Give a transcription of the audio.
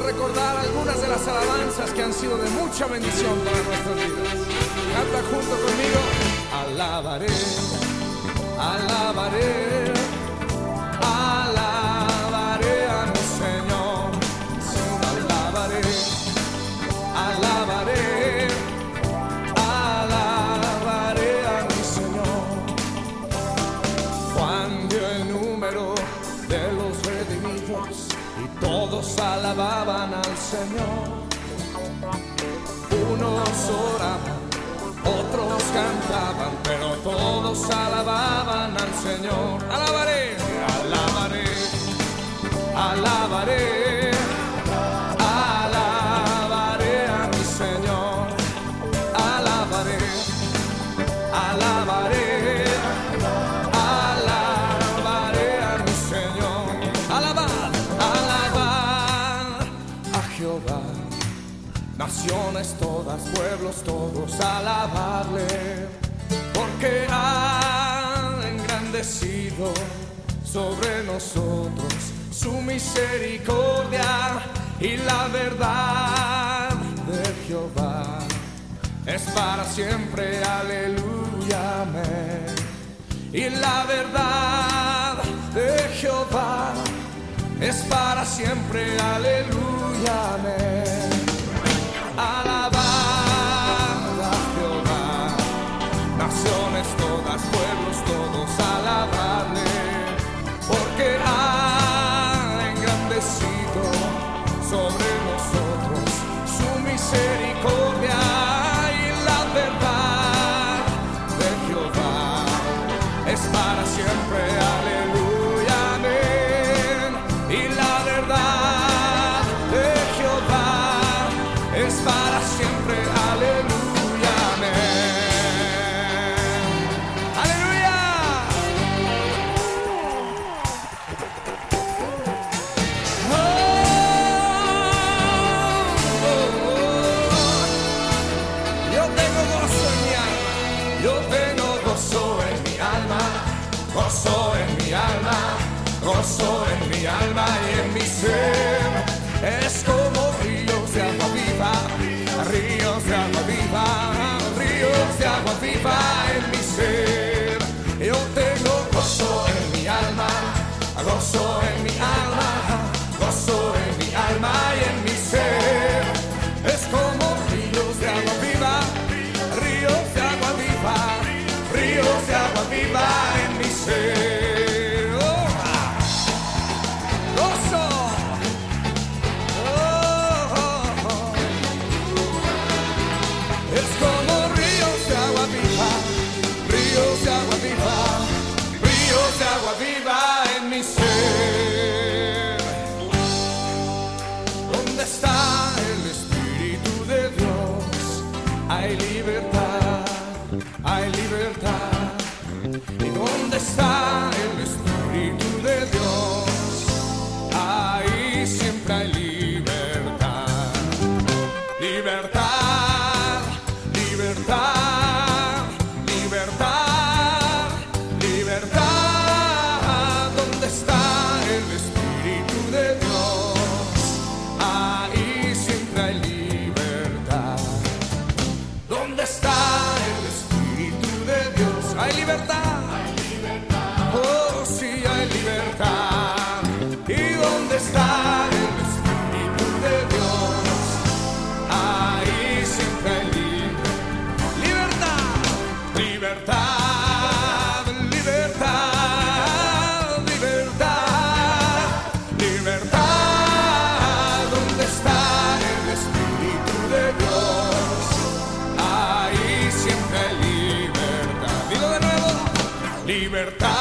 recordar algunas de las alabanzas que han sido de mucha bendición para nuestras vidas. Canta junto conmigo. Alabaré, alabaré todos alababan al Señor. Unos oraban, otros cantaban, pero todos alababan al Señor. Alabaré, alabaré, alabaré. Naciones todas, pueblos todos, alabarle, porque ha engrandecido sobre nosotros su misericordia y la verdad de Jehová es para siempre, aleluya, amén. Y la verdad de Jehová es para siempre, aleluya. Gozo en mi alma, gozo en mi alma y en mi ser. Es como ríos de agua viva, ríos de agua viva, ríos de agua viva en mi ser. Yo tengo gozo en mi alma, gozo en mi alma, gozo en mi alma y en mi ser. Es como ríos de agua viva, ríos de agua viva, ríos de agua viva hay libertad. ¿Y dónde está el Espíritu de Dios? Ahí siempre hay libertad. Libertad, libertad, libertad, libertad. ¿Dónde está el Espíritu de Dios? Ahí siempre hay libertad. ¿Dónde está Dios? Libertad.